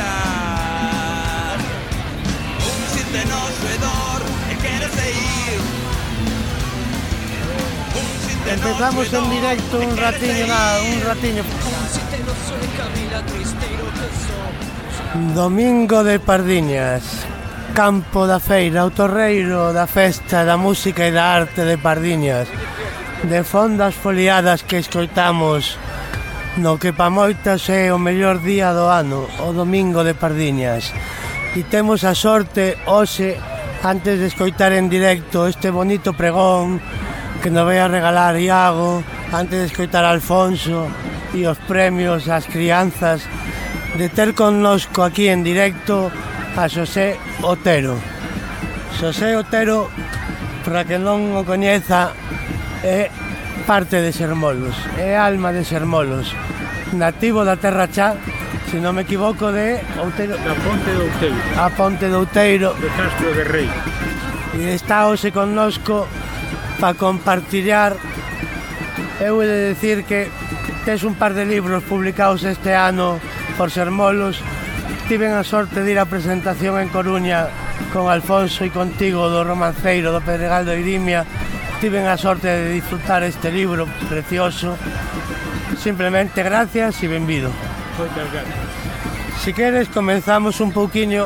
marchar Un xinte no redor e querese ir Empezamos en directo un ratiño, nada, un ratiño. Domingo de Pardiñas, campo da feira, o torreiro da festa, da música e da arte de Pardiñas. De fondas foliadas que escoitamos no que pa moitas é o mellor día do ano, o domingo de Pardiñas. E temos a sorte hoxe, antes de escoitar en directo este bonito pregón que nos vai a regalar Iago, antes de escoitar Alfonso e os premios ás crianzas, de ter connosco aquí en directo a Xosé Otero. Xosé Otero, para que non o coñeza, é parte de Sermolos, é alma de Sermolos, nativo da Terra Chá, se non me equivoco, de Outeiro. Da Ponte de Outeiro. A Ponte de Outeiro. De Castro de Rei. E está hoxe connosco para compartillar. Eu he de decir que tes un par de libros publicados este ano por Sermolos. Tiven a sorte de ir a presentación en Coruña con Alfonso e contigo do romanceiro do Pedregal do Irimia tiven a sorte de disfrutar este libro precioso. Simplemente gracias e benvido. Moitas gracias. Si queres, comenzamos un pouquiño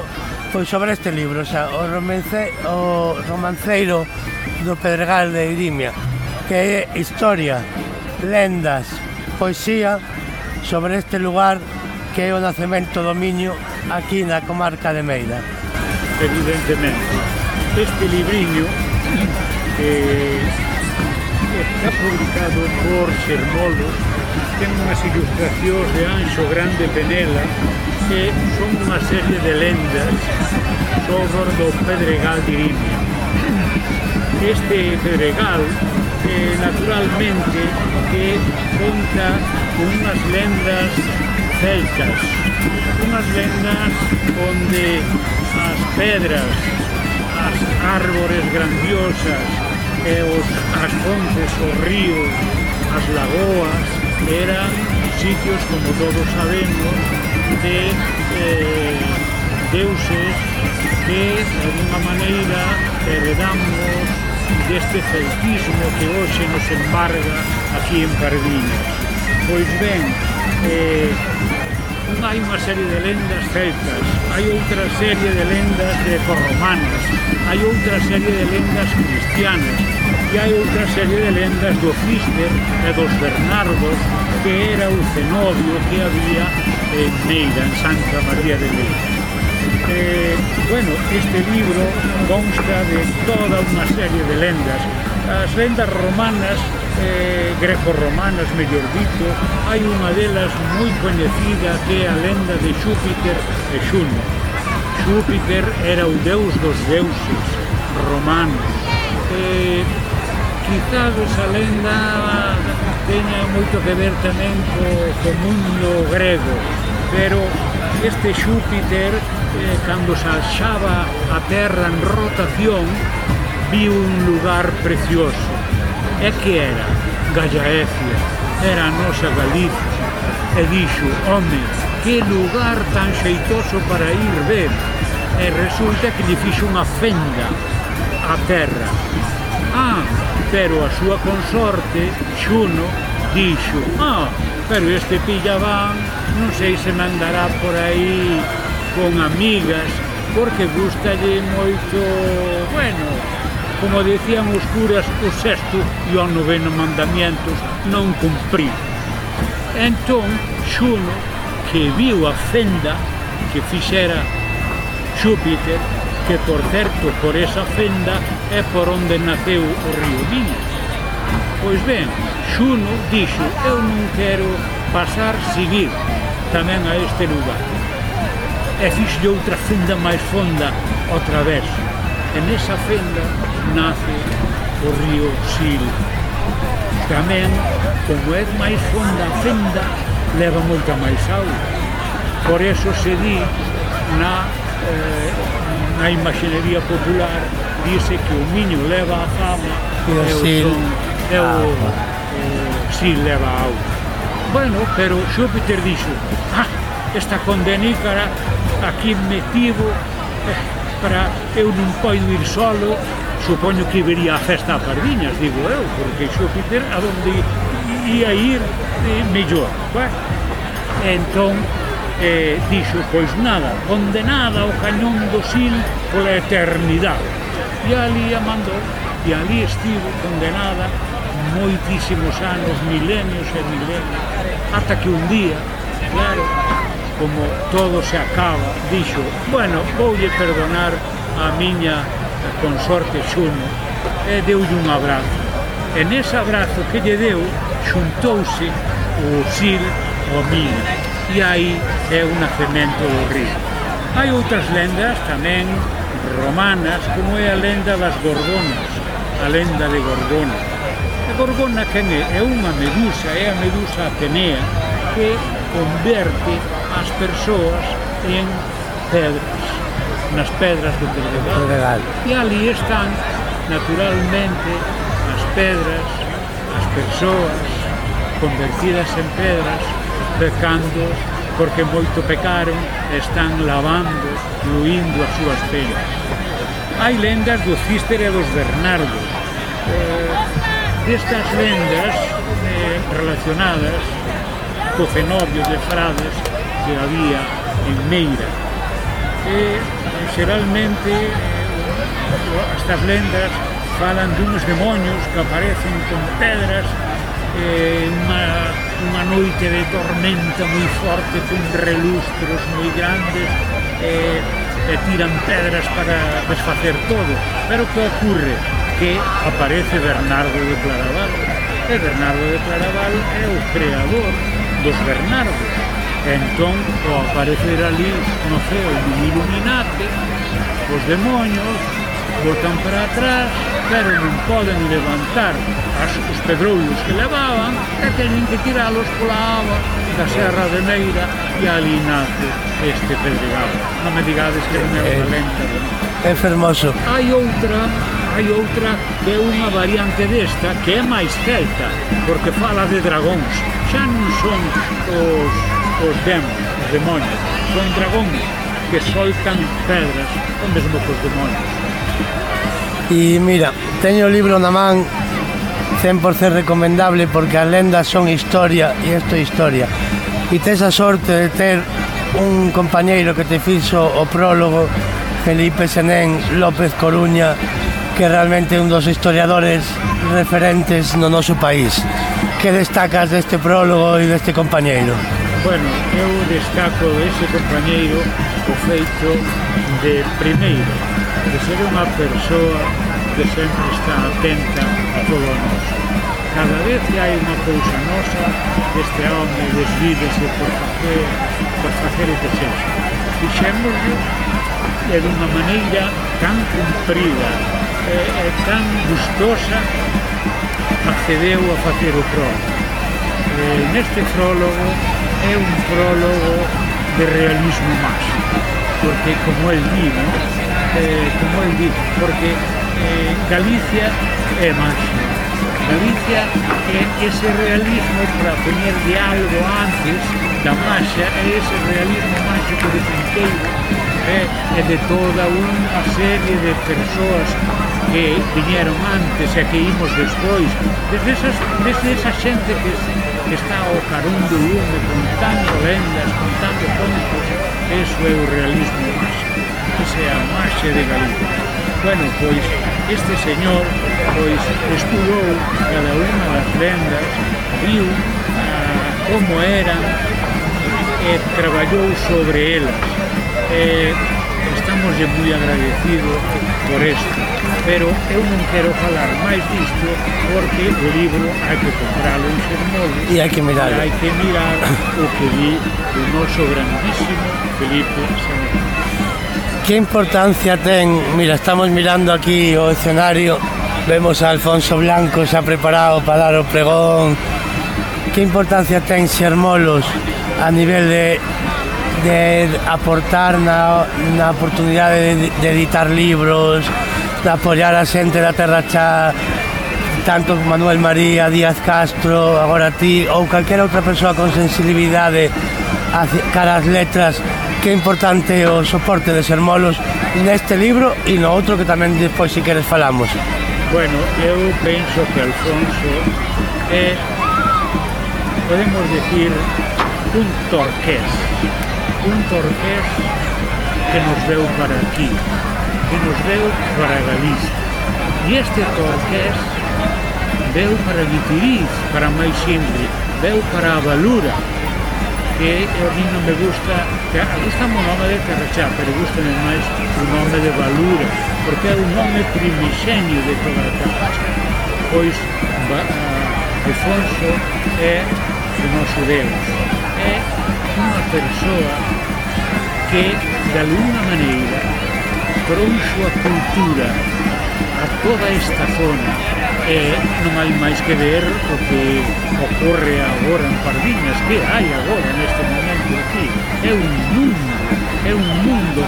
pois sobre este libro, xa, o, romance, o romanceiro do Pedregal de Irimia, que é historia, lendas, poesía sobre este lugar que é o nacemento do Miño aquí na comarca de Meira. Evidentemente, este libriño que está publicado por Xermolo ten unhas ilustracións de Anxo Grande Penela que son unha serie de lendas sobre do Pedregal de Irimia. Este Pedregal eh, naturalmente que conta con unhas lendas celtas, unhas lendas onde as pedras, as árbores grandiosas, e os, as fontes, os ríos, as lagoas, eran sitios, como todos sabemos, de eh, deuses que, de alguna maneira, heredamos deste celtismo que hoxe nos embarga aquí en Pardiñas. Pois ben, eh, hai unha serie de lendas celtas, hai outra serie de lendas de corromanas, hai outra serie de lendas cristianas, e hai outra serie de lendas do Fister e dos Bernardos que era o cenobio que había en Neira, en Santa María de Neira. Eh, bueno, este libro consta de toda unha serie de lendas. As lendas romanas eh, grecorromanas, mellor dito, hai unha delas moi coñecida que é a lenda de Xúpiter e Xuno. Xúpiter era o deus dos deuses romanos. Eh, quizás esa lenda teña moito que ver tamén co, co mundo grego, pero este Xúpiter, eh, cando se axaba a Terra en rotación, viu un lugar precioso. E que era? Gallaecia, era a nosa Galicia. E dixo, home, que lugar tan xeitoso para ir ver. E resulta que lle fixo unha fenda a Terra Ah, pero a súa consorte, Xuno, dixo Ah, pero este pillabán non sei se mandará por aí con amigas porque gustalle moito, bueno, como decían os curas, o sexto e o noveno mandamientos non cumprí. Entón, Xuno, que viu a fenda que fixera Xúpiter, que por certo por esa fenda é por onde naceu o río Miñas. Pois ben, Xuno dixo, eu non quero pasar seguir tamén a este lugar. E fixe outra fenda máis fonda ao traverso. E nesa fenda nace o río Sil. Tamén, como é máis fonda a fenda, leva moita máis auga. Por eso se di na eh, na imaxinería popular dice que o miño leva a fama e o sil e o, ah, o sil leva a auga. Bueno, pero Xúpiter dixo, ah, esta condenícara aquí metivo eh, para eu non poido ir solo supoño que vería a festa a Pardiñas digo eu, porque Xúpiter a donde ia ir eh, mellor bueno, entón eh, dixo, pois nada, condenada ao cañón do Sil pola eternidade. E ali a mandou, e ali estivo condenada moitísimos anos, milenios e milenios, ata que un día, claro, como todo se acaba, dixo, bueno, voulle perdonar a miña consorte Xuno, e deulle un abrazo. E nese abrazo que lle deu, xuntouse o Sil o Miño e aí é o nacemento do río. Hai outras lendas tamén romanas, como é a lenda das Gorgonas, a lenda de Gorgona. A Gorgona quen é? É unha medusa, é a medusa Atenea, que converte as persoas en pedras, nas pedras do Pedregal. E ali están, naturalmente, as pedras, as persoas convertidas en pedras, pecando porque moito pecaron e están lavando, fluindo as súas penas. Hai lendas do Císter e dos Bernardo. Eh, destas lendas eh, relacionadas co cenobio de frades que había en Meira. E, xeralmente, eh, estas lendas falan duns demonios que aparecen con pedras eh, unha, unha noite de tormenta moi forte con relustros moi grandes eh, e tiran pedras para desfacer todo. Pero que ocurre? que aparece Bernardo de Claraval. E Bernardo de Claraval é o creador dos Bernardos. Entón o aparecer ali no ceo de iluminate os demonios botan para atrás, pero non poden levantar as, os pedroulos que levaban e teñen que tiralos pola agua da Serra de Meira e ali nace este pedregal. Non me digades que non é unha eh, lenta. Eh. É fermoso. Hai outra hai outra que é unha variante desta que é máis celta, porque fala de dragóns. Xa non son os, os demos, os demonios, son dragóns que soltan pedras, o mesmo que os demonios. E mira, teño o libro na man 100% recomendable porque as lendas son historia e isto é historia. E tes a sorte de ter un compañeiro que te fixo o prólogo Felipe Senén López Coruña que realmente é un dos historiadores referentes no noso país. Que destacas deste prólogo e deste compañeiro? Bueno, eu destaco ese compañeiro o feito de primeiro de ser unha persoa que sempre está atenta a todo o noso. Cada vez que hai unha cousa nosa, este home desvídese por facer, por facer o que sexa. Fixémoslo e unha maneira tan cumprida e, e tan gustosa accedeu a facer o prólogo. E neste prólogo é un prólogo de realismo máximo, porque como el di, ¿no? eh, como eu dito, porque eh, Galicia eh, é máxima. Galicia é ese realismo para poñer de algo antes da marcha, é ese realismo máxico de Pinteiro, é, é de toda unha serie de persoas que viñeron antes e que imos despois, desde, esas, desde esa xente que, que está ao carón do lume contando lendas, contando contos, eso é o realismo máxico que a marxe de Galicia. Bueno, pois este señor pois estudou cada unha das lendas, viu ah, como eran e traballou sobre elas. E estamos moi agradecidos por isto. Pero eu non quero falar máis disto porque o libro hai que compralo en Xermodo. E hai que mirar. Hai que mirar o que di o noso grandísimo Felipe Sánchez que importancia ten? Mira, estamos mirando aquí o escenario, vemos a Alfonso Blanco, se ha preparado para dar o pregón. Que importancia ten Xermolos a nivel de, de aportar na, na oportunidade de, de editar libros, de apoiar a xente da Terra Chá, tanto Manuel María, Díaz Castro, agora ti, ou calquera outra persoa con sensibilidade cara as letras que é importante o soporte de ser molos neste libro e no outro que tamén despois si queres falamos. Bueno, eu penso que Alfonso é podemos decir un torqués un torqués que nos veu para aquí que nos veu para Galicia. E este torqués veu para Guitiriz para máis xente veu para a Valura que a mí non me gusta, que gusta o nome de Carrachá, pero gusta máis o nome de Valura, porque é un nome primixenio de toda pois, a Carrachá, pois ba, uh, Alfonso é o noso Deus, é unha persoa que, de alguna maneira, trouxo a cultura a toda esta zona, eh, non hai máis que ver o que ocorre agora en Pardiñas, que hai agora neste momento aquí. É un mundo, é un mundo.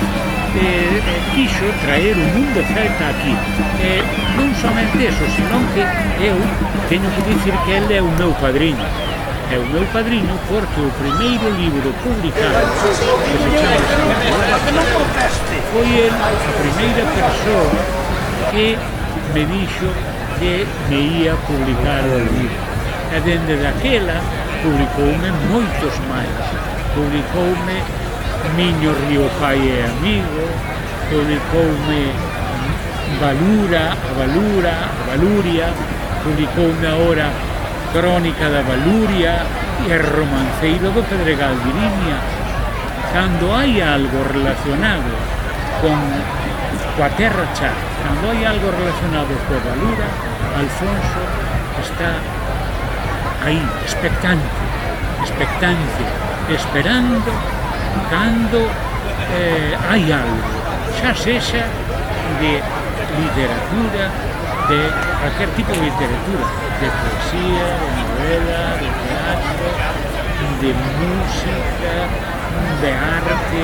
Eh, eh, quixo traer un mundo celta aquí. Eh, non somente eso, senón que eu teño que dicir que ele é o meu padriño. É o meu padriño porque o primeiro libro publicado que se chama foi ele a primeira persoa que me dixo que me ia publicar o libro. E dende daquela publicoume moitos máis. Publicoume Miño Río Pai e Amigo, publicoume Valura, a Valura, a Valuria, publicoume ahora Crónica da Valuria e romanceiro do Pedregal de Limia. Cando hai algo relacionado con coa terra xa, cando hai algo relacionado coa valura, Alfonso está aí, expectante, expectante, esperando cando eh, hai algo, xa sexa de literatura, de cualquier tipo de literatura, de poesía, de novela, de teatro, de música, de arte,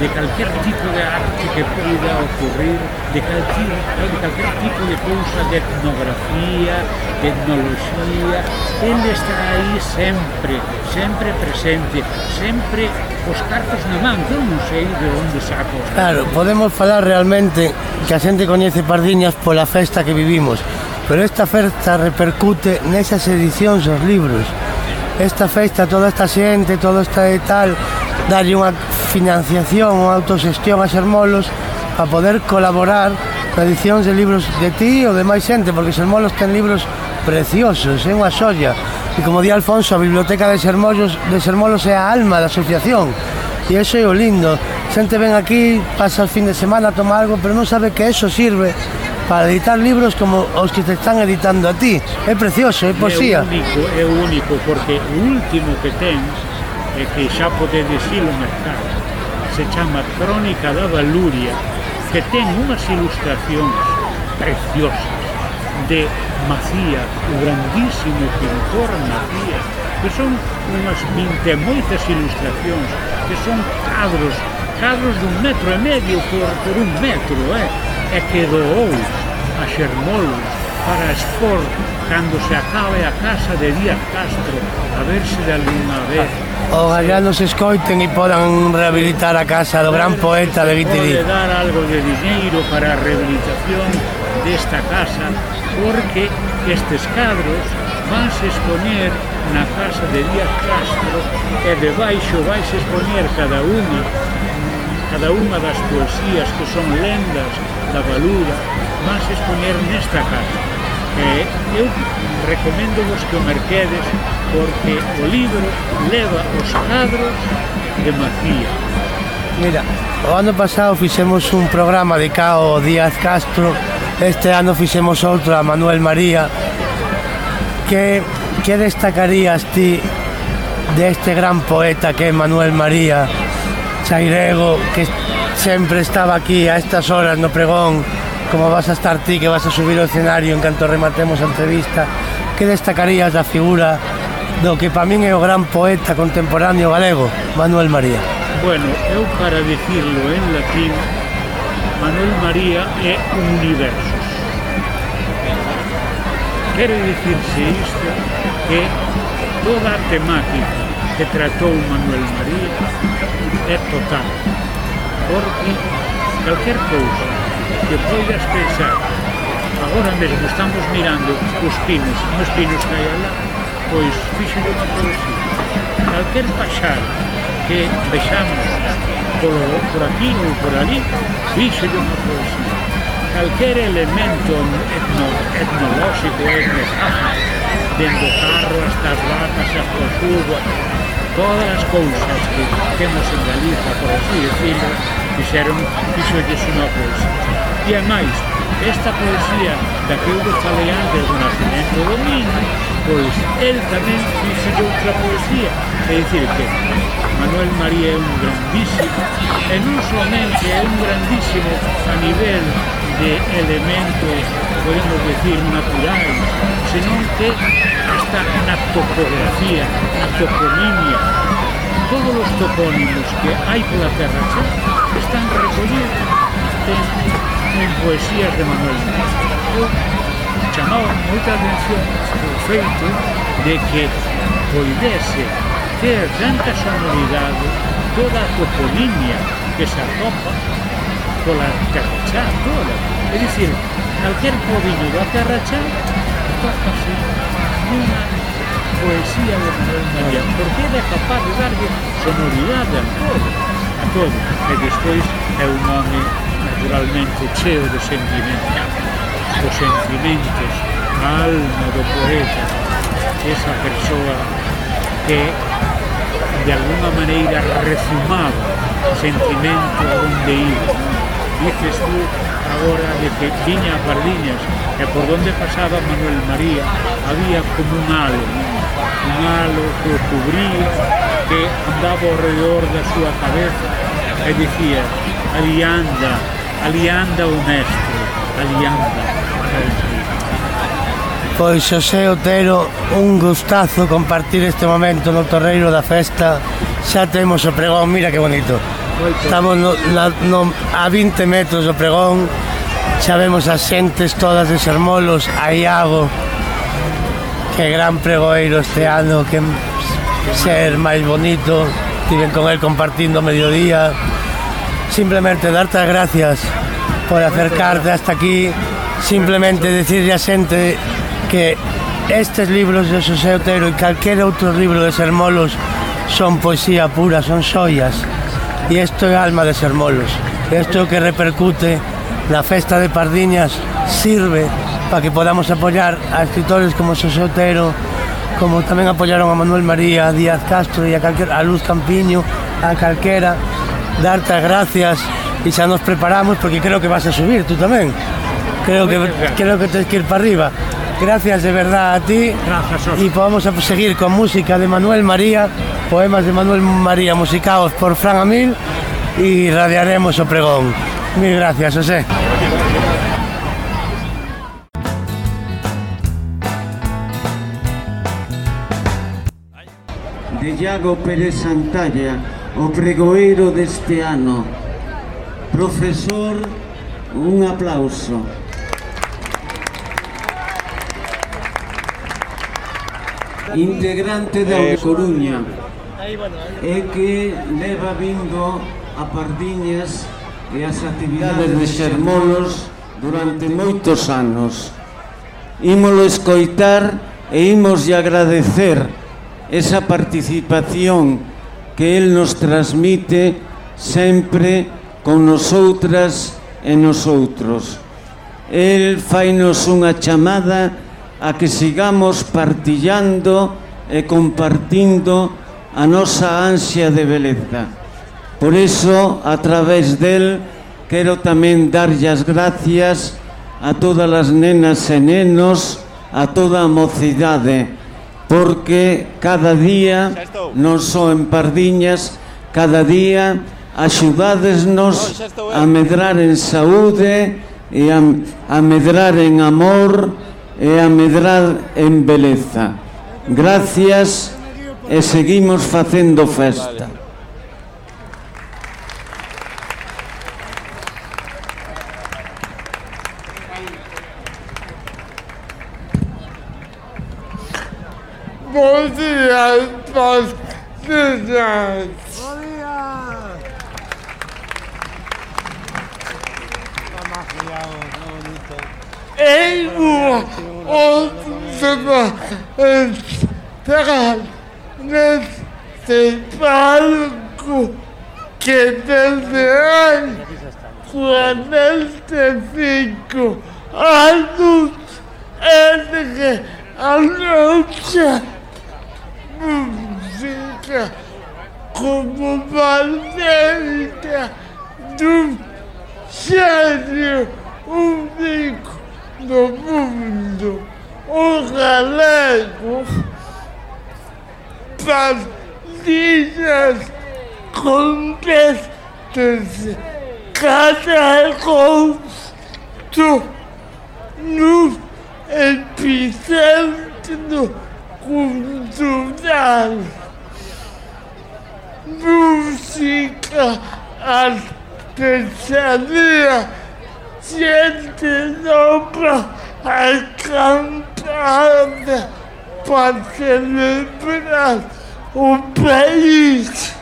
de cualquier tipo de arte que pueda ocurrir, de cualquier, de cualquier tipo de cosa, de etnografía, de etnología, él está aí sempre, sempre presente, sempre os cartos na man, eu non sei de onde saco. Claro, podemos falar realmente que a xente coñece Pardiñas pola festa que vivimos, pero esta festa repercute nesas edicións dos libros. Esta festa, toda esta xente, todo este tal, darlle unha financiación, unha autosestión a Xermolos para poder colaborar na edición de libros de ti ou de máis xente, porque Xermolos ten libros preciosos, é unha xolla. E como di Alfonso, a biblioteca de Xermolos, de Xermolos é a alma da asociación. E iso é o lindo. Xente ven aquí, pasa o fin de semana, toma algo, pero non sabe que eso sirve para editar libros como os que te están editando a ti. É precioso, é poesía. É único, é único, porque o último que tens e che xa podedes ir mercar. Se chama Crónica da Valuria, que ten unhas ilustracións preciosas de Macía, o grandísimo pintor Macía, que son unhas vinte moitas ilustracións, que son cadros, cadros dun metro e medio por, por un metro, eh? e que doou a Xermolos para expor cando se acabe a casa de Díaz Castro, a ver se de alguna vez Ojalá nos escoiten e podan rehabilitar a casa do gran poeta de Vitilí. Pode dar algo de dinheiro para a rehabilitación desta casa porque estes cadros vanse exponer na casa de Díaz Castro e debaixo vais exponer cada unha cada unha das poesías que son lendas da Balura vanse exponer nesta casa. E eu recomendo vos que o merquedes porque o libro leva os cadros de Macía. Mira, o ano pasado fixemos un programa de Cao Díaz Castro, este ano fixemos outro a Manuel María. Que, que destacarías ti de este gran poeta que é Manuel María Chairego, que sempre estaba aquí a estas horas no pregón, como vas a estar ti, que vas a subir o escenario en canto rematemos a entrevista, que destacarías da figura do que para min é o gran poeta contemporáneo galego, Manuel María. Bueno, eu para dicirlo en latín, Manuel María é universos. Quere dicirse isto que toda a temática que tratou Manuel María é total, porque calquer cousa que poidas pensar agora mesmo estamos mirando os pinos, os pinos que hai alá, pois fixo unha progresiva. Calquer paxar que vexamos por, por aquí ou por ali, fixo unha progresiva. Calquer elemento etno, etnolóxico, etnológico, dende o carro hasta as vacas, hasta o subo, todas as cousas que temos en Galiza, por así decirlo, fixeron, fixolles unha poesía. E ademais, esta poesía da que eu vos falei antes do nascimento do niño, pois el tamén fixo outra poesía é dicir que Manuel María é un grandísimo e non somente é un grandísimo a nivel de elementos podemos decir naturais senón que está na topografía na toponimia. Todos os topónimos que hai pola terra xa están recollidos en, en poesías de Manuel María. Chamaba moita atención feito de que poidese ter tanta sonoridade toda a toponimia que se atopa pola terrachá toda. É dicir, calquer povinho da terrachá atópase nunha poesía de Manuel María, porque era capaz de darlle sonoridade a todo, a todo. E despois é un home naturalmente cheo de sentimentos, dos sentimentos alma do poeta, esa persoa que de alguna maneira rezumaba o sentimento onde iba. Dices tú agora de que viña a Pardiñas e por onde pasaba Manuel María había como un halo, un halo que o cubría, que andaba ao redor da súa cabeza e dicía, ali anda, ali anda o mestre, ali anda. Pois Xosé Otero, un gustazo compartir este momento no Torreiro da festa. Xa temos o pregón, mira que bonito. Estamos no, na, no, a 20 metros do pregón, xa vemos as xentes todas de Sermolos, a Iago, que gran pregoeiro este ano, que ser máis bonito, tiven con el compartindo o mediodía. Simplemente darte as gracias por acercarte hasta aquí, simplemente decirle a xente que estes libros de Xosé Otero e calquer outro libro de Sermolos son poesía pura, son xoias. E isto é alma de Sermolos. Isto que repercute na festa de Pardiñas sirve para que podamos apoiar a escritores como Xosé Otero, como tamén apoyaron a Manuel María, a Díaz Castro e a, calquera, a Luz Campiño, a calquera, darte as gracias e xa nos preparamos porque creo que vas a subir tú tamén. Creo que creo que tens que ir para arriba. Gracias de verdad a ti Gracias, Oscar. y vamos a seguir con música de Manuel María, poemas de Manuel María musicados por Fran Amil y radiaremos o pregón. Mil gracias, José. de Iago Pérez Santalla, o pregoeiro deste ano. Profesor, un aplauso. integrante da eh, Coruña e que leva vindo a Pardiñas e as actividades de Xermolos durante moitos anos. Ímolo escoitar e imos agradecer esa participación que el nos transmite sempre con nosoutras e nosoutros. El fainos unha chamada a que sigamos partillando e compartindo a nosa ansia de beleza. Por eso, a través del, quero tamén darlle as gracias a todas as nenas e nenos, a toda a mocidade, porque cada día, non só en Pardiñas, cada día axudadesnos a medrar en saúde e a, a medrar en amor e amedrar en beleza. Gracias e seguimos facendo festa. Bom dia, Pastor. c'est pas le coup qui est un fantástico, adulto, entre a nossa música como bandeira do sério único. mundo, o galegos partidas contestas catacomsto no epicentro cultural. Música, artesania, gente dobra é cantada para celebrar o país.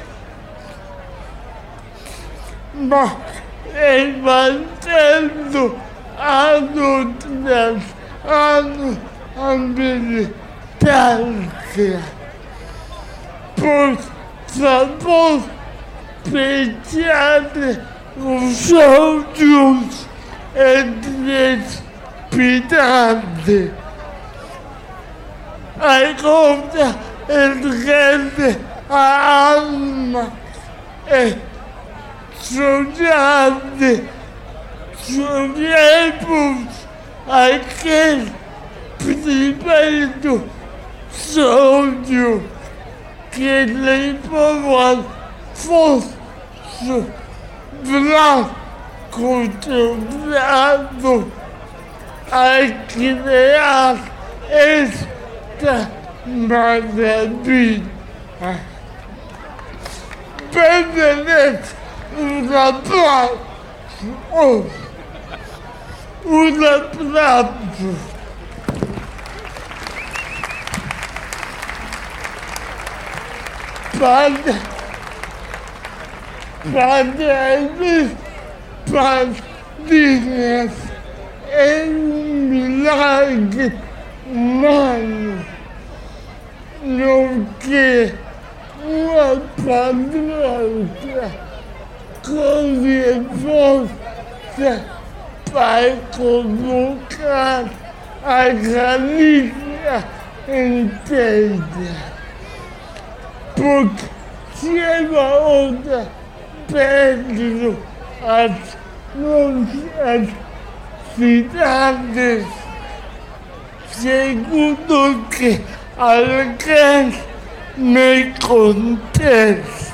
Mas levantando a anos a militância. Por favor, pentear os soldados. and pedante. I compra and vende a alma e sognante sui miei punti a che primeiro sogno che lei può fosse bravo controlado a criar esta maravilha. Permanece uma placa, uma placa. Para, para eles é faz business em milagre humanos do que uma patriota com força vai colocar a galinha inteira. Porque se ela outra perde as accidentes. Seguro que alguien me contesta.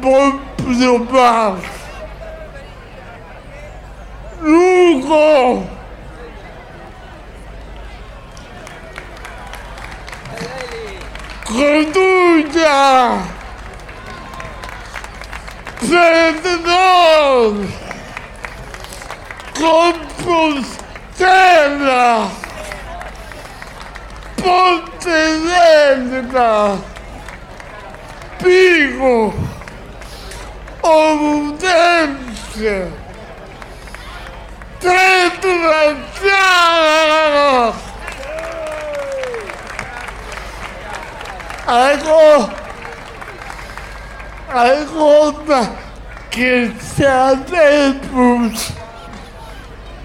Por probar. Lugo. Reduya. de nós, Compostela, Ponte Velha, Pico, Abundância, Treto da Agora, algo que sabemos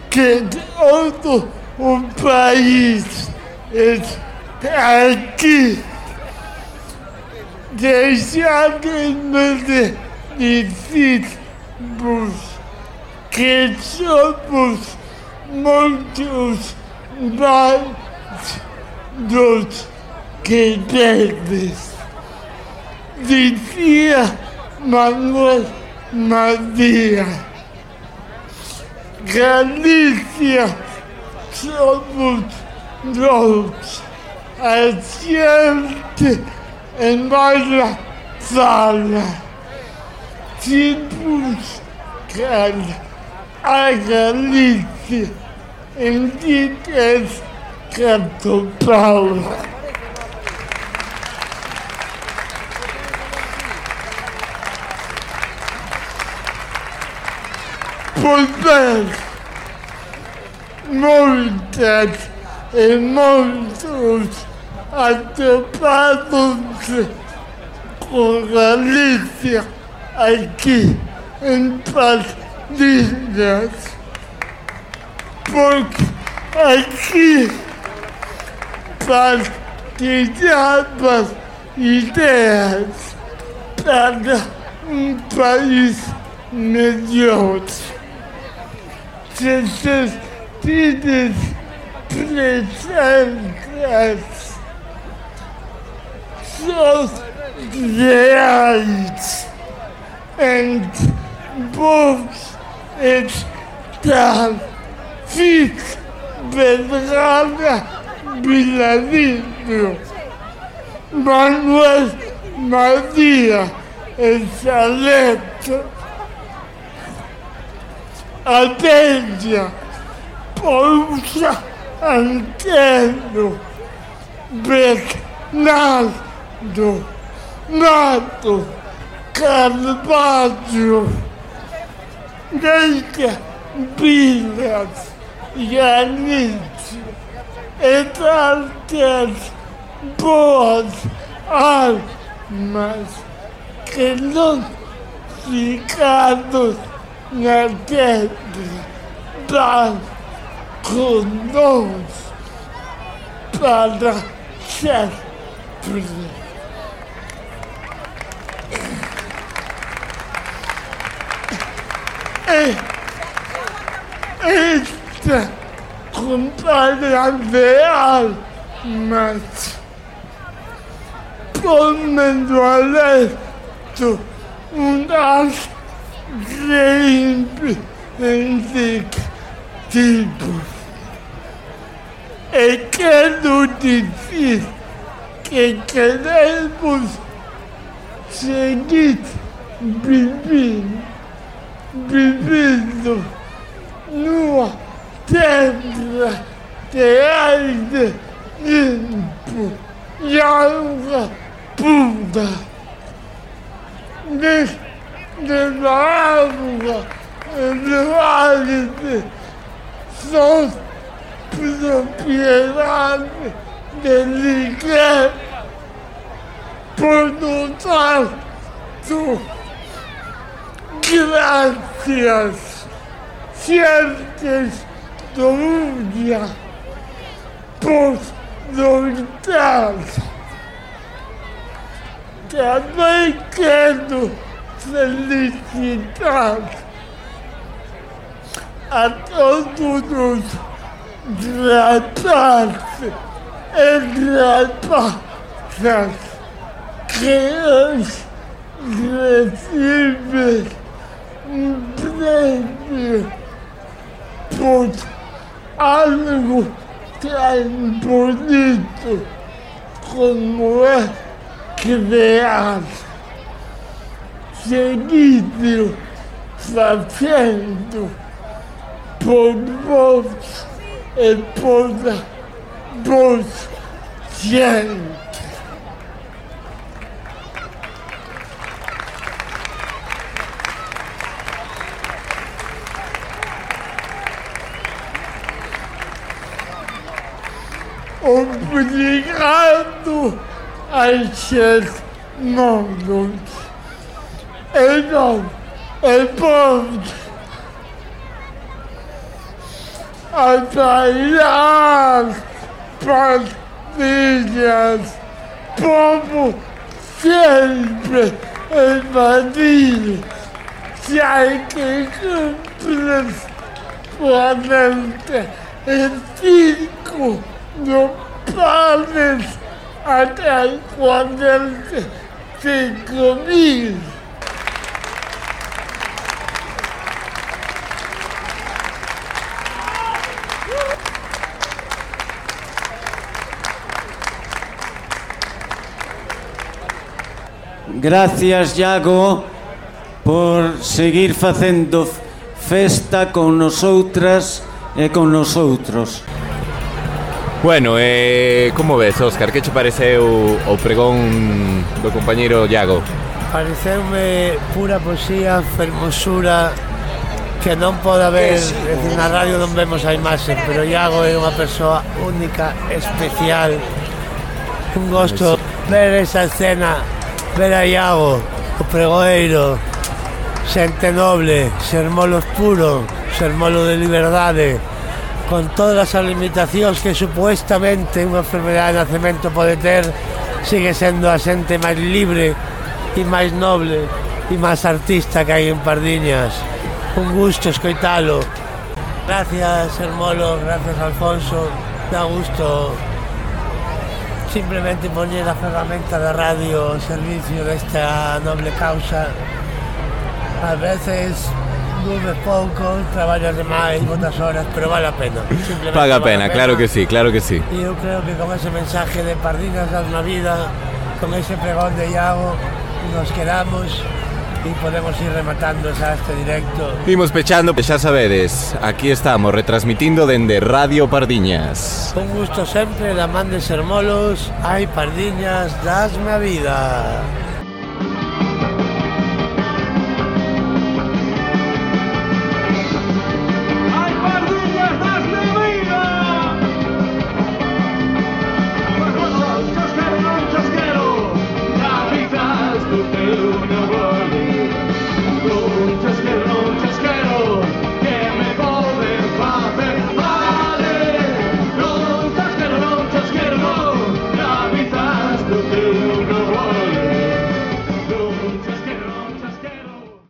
que todo o país está aqui. Deixamos de dizermos que somos muitos mais dos que deves decía Manuel María. Galicia somos los asientes en varias sala. Si cala a Galicia, indiques que tu palabra. pudesse muitas e muitos atrapados com Galícia aqui em Patilhas. Porque aqui partilhava ideias para um país melhor. Jesus did it, please help us. Close the and books its done. Fix Belgrada Villadillo. Manuel María Saleta. abelha, pousa, anteno, Bernardo, Nato, Carvalho, Leite, Bilas, Yanite, Exaltes, Boas, Armas, que não ficados naquele está conosco para sempre. Este compadre mas como do alerto, um das sempre entre tipos. É tão difícil que queremos seguir vivendo, vivendo numa terra de arte limpo e alma pura. Neste de África, de África, são propriedade de ninguém por notar tu. Graças, cientes do mundo, por notar. Também quero felicitar a todos os rapazes e rapazas que recebem um prêmio por algo tão bonito como é criar seguido fazendo por vós e por vós gente. Obrigado a esses mundos. Então, então, atrairás partilhas como sempre invadir se há que cumpres planeta e cinco no até quarenta cinco mil. Gracias, Iago, por seguir facendo festa con nosotras e con nosoutros. Bueno, eh, como ves, Óscar, que che pareceu o pregón do compañeiro Iago? Pareceume pura poesía, fermosura, que non pode haber, decir, na radio non vemos a imaxe, pero Iago é unha persoa única, especial, un gosto ver esa escena Vera Iago, o Pregoeiro, Xente Noble, Sermolos puro, Sermolo de Liberdade, con todas as limitacións que supuestamente unha enfermedade de nacemento pode ter, sigue sendo a xente máis libre e máis noble e máis artista que hai en Pardiñas. Un gusto escoitalo. Gracias, Hermolo, gracias, Alfonso. Da gusto simplemente poñer a ferramenta da radio ao servicio desta noble causa. A veces dudes pouco, traballas demais, botas horas, pero vale a pena. Simplemente Paga vale pena, claro que sí, claro que sí. E eu creo que con ese mensaje de Pardinas das na vida, con ese pregón de Iago, nos quedamos e podemos ir rematando xa este directo. Imos pechando, xa sabedes, aquí estamos retransmitindo dende Radio Pardiñas. Un gusto sempre da man de Sermolos, hai Pardiñas das na vida.